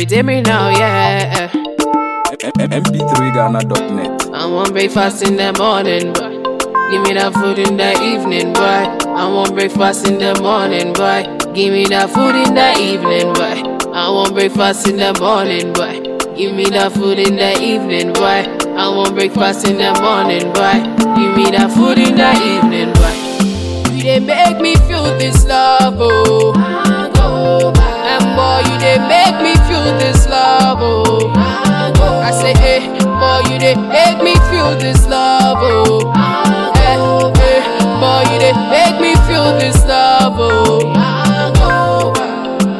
be dimmy now, yeah. mp3ghana.net. I want breakfast in the morning, boy. Give me that food in the evening, boy. I want breakfast in the morning, boy. Give me that food in the evening, boy. I want breakfast in the morning, boy. Give me that food in the evening, boy. I want breakfast in the morning, boy. Give me that food in the evening, love, oh. I say, eh, boy, you they make me feel this love, oh. Eh, eh, boy, you they make me feel this love, oh.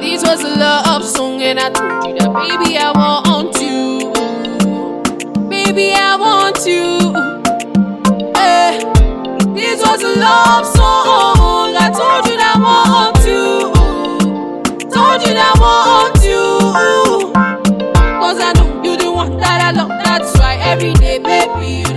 This was a love song, and I told you that, baby, I want you. Baby, I want you. Eh, this was a love song.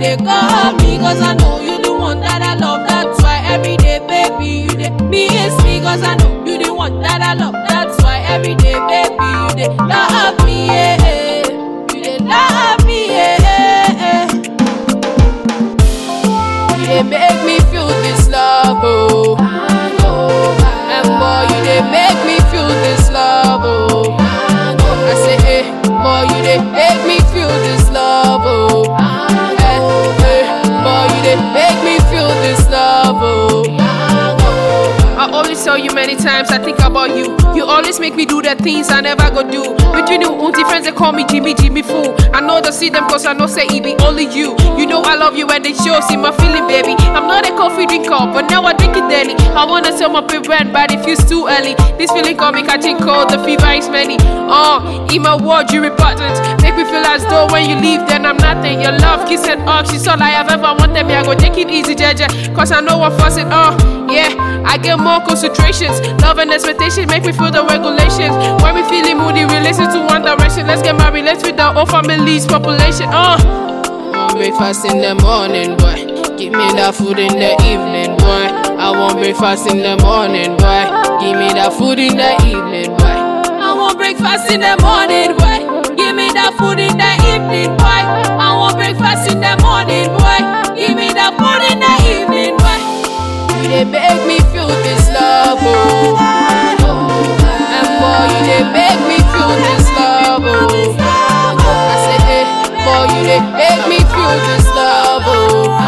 They call me. Cause I know you the one that I love. That's why every day, baby, you they miss me. Cause I know you the one that I love. That's why every day, baby, you they love me. Yeah. You they love me. Yeah. You they make me feel this love, oh. And boy, you they make me feel this love, oh. I say, eh, boy, you they make me make me feel this love, oh. I always tell you many times I think about you. You always make me do the things I never go do. Between you auntie friends, they call me Jimmy, Jimmy Fool. I know they see them cause I know say it be only you. You know I love you and they show see my feeling, baby. I'm not a coffee drinker, but now I drink it daily. I wanna tell my parent, but it feels too early. This feeling got me catching cold, the fever is many. Oh, in my ward, you important. Make me feel as though when you leave, then I'm nothing. Your love, kiss and hugs, she's all I have ever wanted. Me, I go take it easy, Jaja, cause I know I'm fussing. Oh, yeah, I get more concentrations. Love and expectation make me feel the regulations. When we feeling moody, we listen to one direction. Let's get married, let's feed the whole family's population. Oh, I want breakfast in the morning, boy. Give me that food in the evening, boy. I want breakfast in the morning, boy. Give me that food in the evening, boy. I want breakfast in the morning, boy. Give me that food in the evening, boy. I want breakfast in the morning, this love, oh.